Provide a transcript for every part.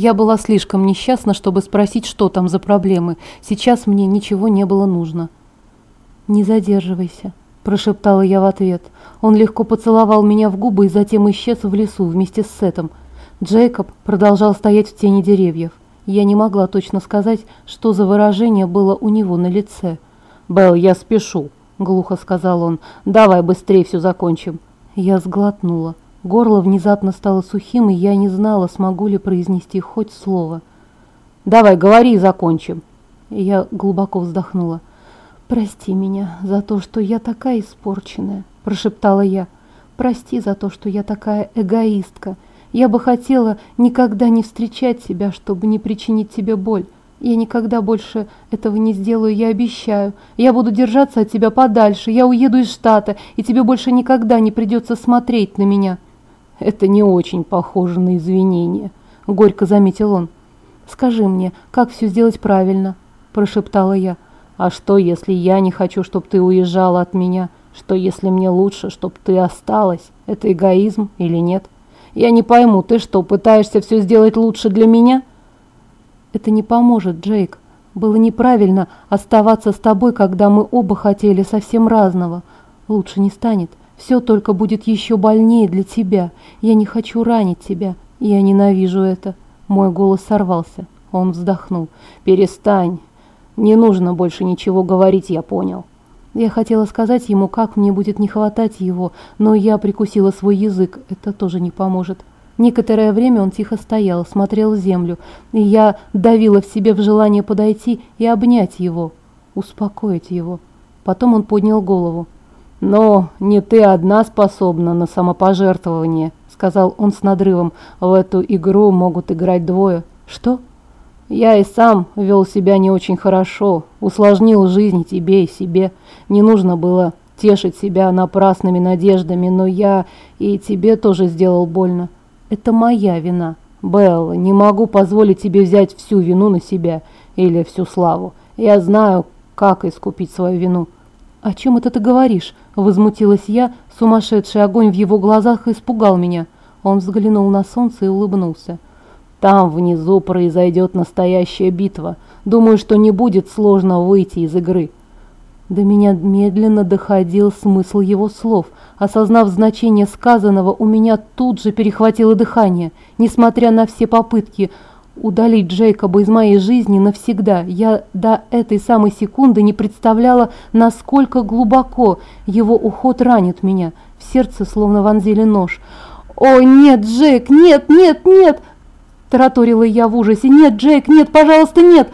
Я была слишком несчастна, чтобы спросить, что там за проблемы. Сейчас мне ничего не было нужно. «Не задерживайся», – прошептала я в ответ. Он легко поцеловал меня в губы и затем исчез в лесу вместе с Сетом. Джейкоб продолжал стоять в тени деревьев. Я не могла точно сказать, что за выражение было у него на лице. «Белл, я спешу», – глухо сказал он. «Давай быстрее все закончим». Я сглотнула. Горло внезапно стало сухим, и я не знала, смогу ли произнести хоть слово. «Давай, говори и закончим». Я глубоко вздохнула. «Прости меня за то, что я такая испорченная», – прошептала я. «Прости за то, что я такая эгоистка. Я бы хотела никогда не встречать тебя, чтобы не причинить тебе боль. Я никогда больше этого не сделаю, я обещаю. Я буду держаться от тебя подальше. Я уеду из штата, и тебе больше никогда не придется смотреть на меня». «Это не очень похоже на извинения», – горько заметил он. «Скажи мне, как все сделать правильно?» – прошептала я. «А что, если я не хочу, чтобы ты уезжала от меня? Что, если мне лучше, чтобы ты осталась? Это эгоизм или нет? Я не пойму, ты что, пытаешься все сделать лучше для меня?» «Это не поможет, Джейк. Было неправильно оставаться с тобой, когда мы оба хотели совсем разного. Лучше не станет. Все только будет еще больнее для тебя. Я не хочу ранить тебя. Я ненавижу это. Мой голос сорвался. Он вздохнул. Перестань. Не нужно больше ничего говорить, я понял. Я хотела сказать ему, как мне будет не хватать его, но я прикусила свой язык. Это тоже не поможет. Некоторое время он тихо стоял, смотрел в землю, и я давила в себе в желание подойти и обнять его, успокоить его. Потом он поднял голову. «Но не ты одна способна на самопожертвование», — сказал он с надрывом. «В эту игру могут играть двое». «Что?» «Я и сам вел себя не очень хорошо, усложнил жизнь тебе и себе. Не нужно было тешить себя напрасными надеждами, но я и тебе тоже сделал больно. Это моя вина. Белла, не могу позволить тебе взять всю вину на себя или всю славу. Я знаю, как искупить свою вину». «О чем это ты говоришь?» – возмутилась я. Сумасшедший огонь в его глазах испугал меня. Он взглянул на солнце и улыбнулся. «Там внизу произойдет настоящая битва. Думаю, что не будет сложно выйти из игры». До меня медленно доходил смысл его слов. Осознав значение сказанного, у меня тут же перехватило дыхание. Несмотря на все попытки удалить Джейкоба из моей жизни навсегда. Я до этой самой секунды не представляла, насколько глубоко его уход ранит меня. В сердце словно вонзили нож. «О, нет, Джейк, нет, нет, нет!» Тараторила я в ужасе. «Нет, Джейк, нет, пожалуйста, нет!»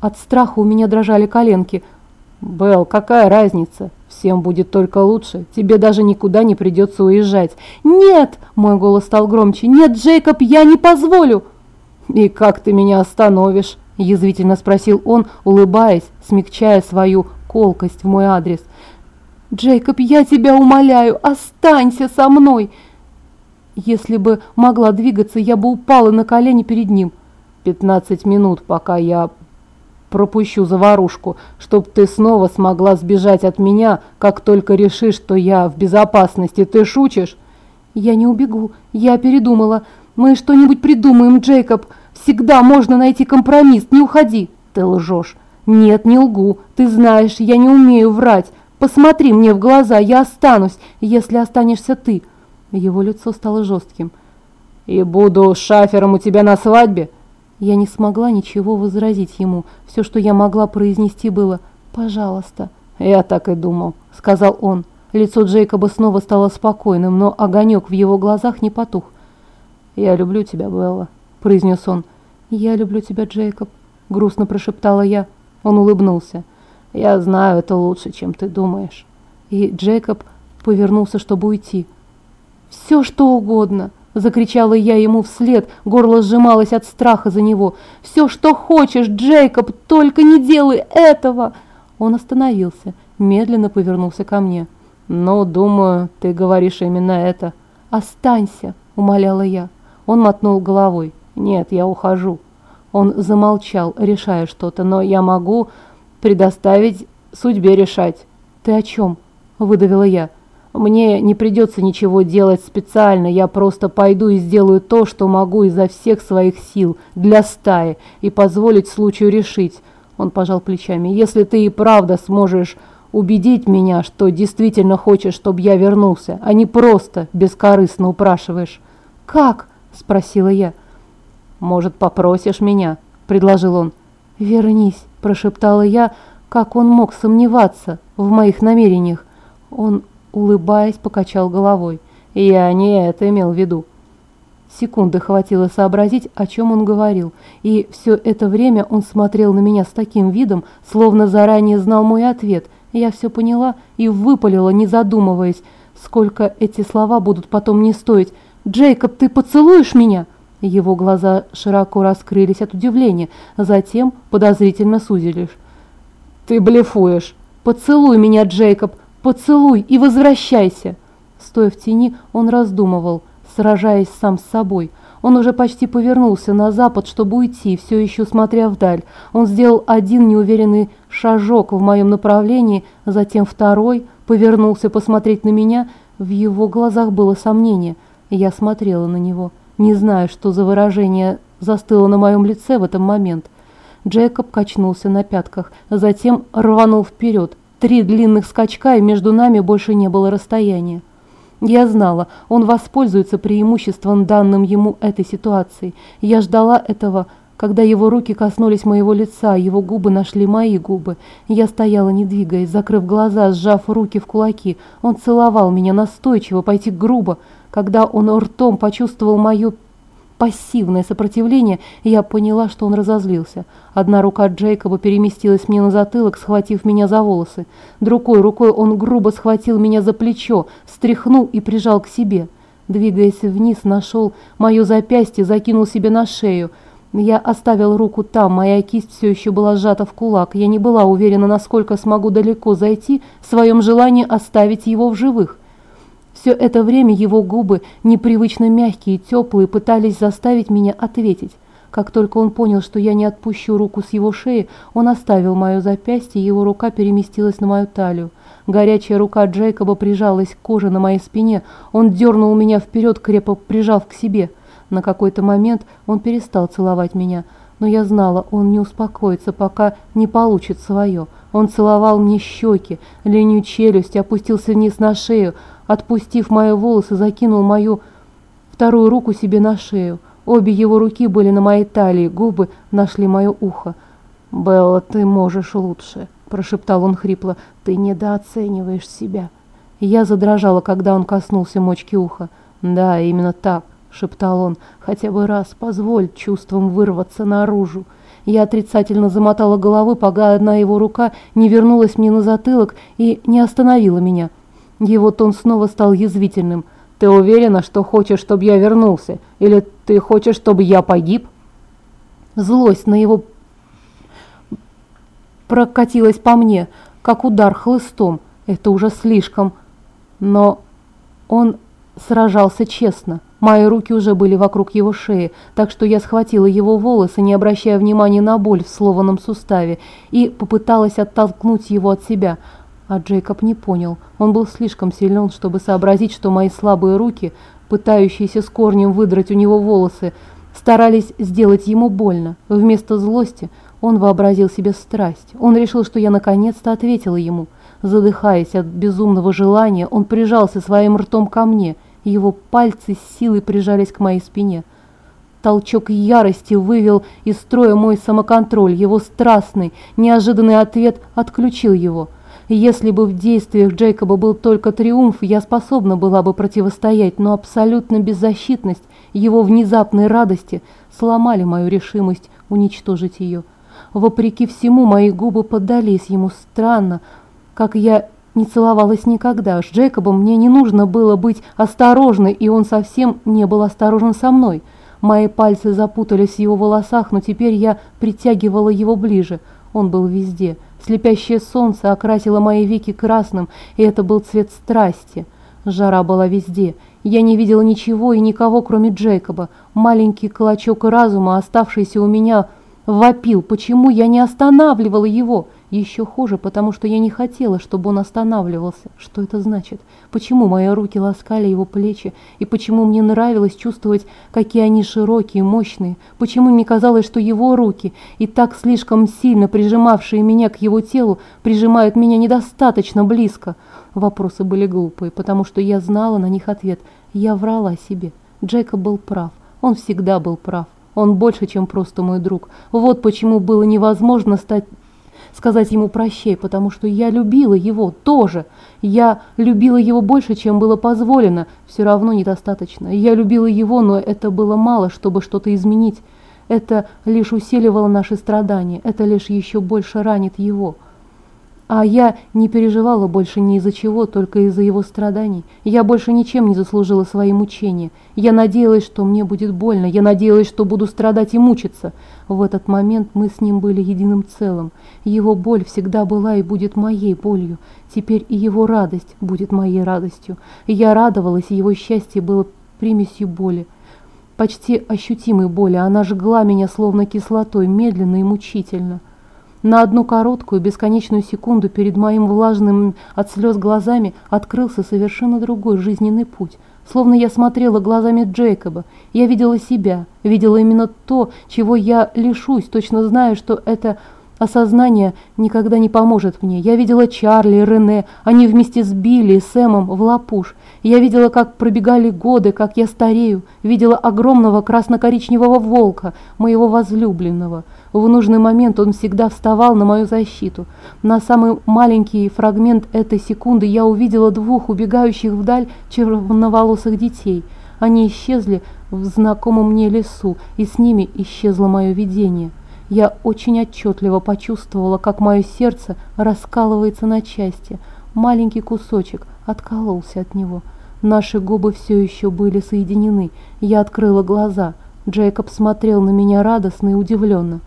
От страха у меня дрожали коленки. «Белл, какая разница? Всем будет только лучше. Тебе даже никуда не придется уезжать». «Нет!» – мой голос стал громче. «Нет, Джейкоб, я не позволю!» «И как ты меня остановишь?» – язвительно спросил он, улыбаясь, смягчая свою колкость в мой адрес. «Джейкоб, я тебя умоляю, останься со мной!» Если бы могла двигаться, я бы упала на колени перед ним. «Пятнадцать минут, пока я пропущу заварушку, чтоб ты снова смогла сбежать от меня, как только решишь, что я в безопасности. Ты шутишь?» «Я не убегу. Я передумала. Мы что-нибудь придумаем, Джейкоб. Всегда можно найти компромисс. Не уходи. Ты лжешь. Нет, не лгу. Ты знаешь, я не умею врать. Посмотри мне в глаза, я останусь, если останешься ты. Его лицо стало жестким. И буду шафером у тебя на свадьбе? Я не смогла ничего возразить ему. Все, что я могла произнести, было «пожалуйста». «Я так и думал», — сказал он. Лицо Джейкоба снова стало спокойным, но огонек в его глазах не потух. «Я люблю тебя, Белла», — произнес он. «Я люблю тебя, Джейкоб», — грустно прошептала я. Он улыбнулся. «Я знаю, это лучше, чем ты думаешь». И Джейкоб повернулся, чтобы уйти. «Все, что угодно!» — закричала я ему вслед, горло сжималось от страха за него. «Все, что хочешь, Джейкоб, только не делай этого!» Он остановился, медленно повернулся ко мне. «Ну, думаю, ты говоришь именно это». «Останься!» — умоляла я. Он мотнул головой. «Нет, я ухожу». Он замолчал, решая что-то, но я могу предоставить судьбе решать. «Ты о чем?» – выдавила я. Мне не придется ничего делать специально, я просто пойду и сделаю то, что могу изо всех своих сил для стаи и позволить случаю решить. Он пожал плечами. Если ты и правда сможешь убедить меня, что действительно хочешь, чтобы я вернулся, а не просто бескорыстно упрашиваешь. «Как?» – спросила я. «Может, попросишь меня?» – предложил он. «Вернись», – прошептала я, как он мог сомневаться в моих намерениях. Он улыбаясь, покачал головой. «Я не это имел в виду». Секунды хватило сообразить, о чем он говорил, и все это время он смотрел на меня с таким видом, словно заранее знал мой ответ. Я все поняла и выпалила, не задумываясь, сколько эти слова будут потом не стоить. «Джейкоб, ты поцелуешь меня?» Его глаза широко раскрылись от удивления, затем подозрительно сузились. «Ты блефуешь!» «Поцелуй меня, Джейкоб! Поцелуй и возвращайся!» Стоя в тени, он раздумывал, сражаясь сам с собой. Он уже почти повернулся на запад, чтобы уйти, все еще смотря вдаль. Он сделал один неуверенный шажок в моем направлении, затем второй, повернулся посмотреть на меня. В его глазах было сомнение. Я смотрела на него, не зная, что за выражение застыло на моем лице в этот момент. Джейкоб качнулся на пятках, затем рванул вперед, Три длинных скачка, и между нами больше не было расстояния. Я знала, он воспользуется преимуществом, данным ему этой ситуации. Я ждала этого, когда его руки коснулись моего лица, его губы нашли мои губы. Я стояла, не двигаясь, закрыв глаза, сжав руки в кулаки. Он целовал меня настойчиво, пойти грубо. Когда он ртом почувствовал мою пассивное сопротивление, я поняла, что он разозлился. Одна рука Джейкоба переместилась мне на затылок, схватив меня за волосы. Другой рукой он грубо схватил меня за плечо, встряхнул и прижал к себе. Двигаясь вниз, нашел мое запястье, закинул себе на шею. Я оставил руку там, моя кисть все еще была сжата в кулак. Я не была уверена, насколько смогу далеко зайти в своем желании оставить его в живых. Все это время его губы, непривычно мягкие и теплые, пытались заставить меня ответить. Как только он понял, что я не отпущу руку с его шеи, он оставил мое запястье, и его рука переместилась на мою талию. Горячая рука Джейкоба прижалась к коже на моей спине. Он дернул меня вперед, крепко прижав к себе. На какой-то момент он перестал целовать меня, но я знала, он не успокоится, пока не получит свое. Он целовал мне щеки, линию челюсти, опустился вниз на шею, Отпустив мои волосы, закинул мою вторую руку себе на шею. Обе его руки были на моей талии, губы нашли мое ухо. «Белла, ты можешь лучше», – прошептал он хрипло. «Ты недооцениваешь себя». Я задрожала, когда он коснулся мочки уха. «Да, именно так», – шептал он. «Хотя бы раз позволь чувствам вырваться наружу». Я отрицательно замотала головы, пока одна его рука не вернулась мне на затылок и не остановила меня. Его тон снова стал язвительным. «Ты уверена, что хочешь, чтобы я вернулся? Или ты хочешь, чтобы я погиб?» Злость на его прокатилась по мне, как удар хлыстом. Это уже слишком. Но он сражался честно. Мои руки уже были вокруг его шеи, так что я схватила его волосы, не обращая внимания на боль в сломанном суставе, и попыталась оттолкнуть его от себя. А Джейкоб не понял. Он был слишком силен, чтобы сообразить, что мои слабые руки, пытающиеся с корнем выдрать у него волосы, старались сделать ему больно. Вместо злости он вообразил себе страсть. Он решил, что я наконец-то ответила ему. Задыхаясь от безумного желания, он прижался своим ртом ко мне. Его пальцы с силой прижались к моей спине. Толчок ярости вывел из строя мой самоконтроль. Его страстный, неожиданный ответ отключил его – если бы в действиях Джейкоба был только триумф, я способна была бы противостоять, но абсолютно беззащитность его внезапной радости сломали мою решимость уничтожить ее. Вопреки всему, мои губы поддались ему странно, как я не целовалась никогда. С Джейкобом мне не нужно было быть осторожной, и он совсем не был осторожен со мной. Мои пальцы запутались в его волосах, но теперь я притягивала его ближе. Он был везде – Слепящее солнце окрасило мои веки красным, и это был цвет страсти. Жара была везде. Я не видела ничего и никого, кроме Джейкоба. Маленький клочок разума, оставшийся у меня, вопил. Почему я не останавливала его? Еще хуже, потому что я не хотела, чтобы он останавливался. Что это значит? Почему мои руки ласкали его плечи? И почему мне нравилось чувствовать, какие они широкие, мощные? Почему мне казалось, что его руки, и так слишком сильно прижимавшие меня к его телу, прижимают меня недостаточно близко? Вопросы были глупые, потому что я знала на них ответ. Я врала себе. Джейкоб был прав. Он всегда был прав. Он больше, чем просто мой друг. Вот почему было невозможно стать сказать ему прощай, потому что я любила его тоже. Я любила его больше, чем было позволено. Все равно недостаточно. Я любила его, но это было мало, чтобы что-то изменить. Это лишь усиливало наши страдания. Это лишь еще больше ранит его. А я не переживала больше ни из-за чего, только из-за его страданий. Я больше ничем не заслужила свои мучения. Я надеялась, что мне будет больно. Я надеялась, что буду страдать и мучиться. В этот момент мы с ним были единым целым. Его боль всегда была и будет моей болью. Теперь и его радость будет моей радостью. Я радовалась, и его счастье было примесью боли. Почти ощутимой боли. Она жгла меня словно кислотой, медленно и мучительно. На одну короткую, бесконечную секунду перед моим влажным от слез глазами открылся совершенно другой жизненный путь. Словно я смотрела глазами Джейкоба. Я видела себя, видела именно то, чего я лишусь, точно знаю, что это осознание никогда не поможет мне. Я видела Чарли и Рене, они вместе с Билли и Сэмом в Лапуш. Я видела, как пробегали годы, как я старею. Видела огромного красно-коричневого волка, моего возлюбленного. В нужный момент он всегда вставал на мою защиту. На самый маленький фрагмент этой секунды я увидела двух убегающих вдаль червоноволосых детей. Они исчезли в знакомом мне лесу, и с ними исчезло мое видение. Я очень отчетливо почувствовала, как мое сердце раскалывается на части. Маленький кусочек откололся от него. Наши губы все еще были соединены. Я открыла глаза. Джейкоб смотрел на меня радостно и удивленно.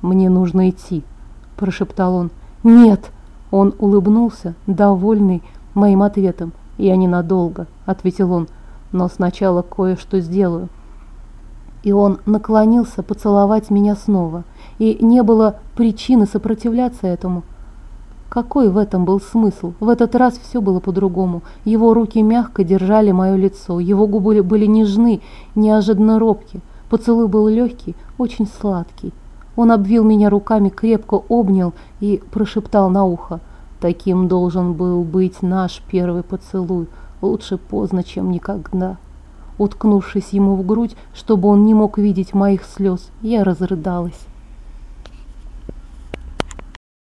«Мне нужно идти», – прошептал он. «Нет!» – он улыбнулся, довольный моим ответом. «Я ненадолго», – ответил он, – «но сначала кое-что сделаю». И он наклонился поцеловать меня снова, и не было причины сопротивляться этому. Какой в этом был смысл? В этот раз все было по-другому. Его руки мягко держали мое лицо, его губы были нежны, неожиданно робки. Поцелуй был легкий, очень сладкий. Он обвил меня руками, крепко обнял и прошептал на ухо. Таким должен был быть наш первый поцелуй. Лучше поздно, чем никогда. Уткнувшись ему в грудь, чтобы он не мог видеть моих слез, я разрыдалась.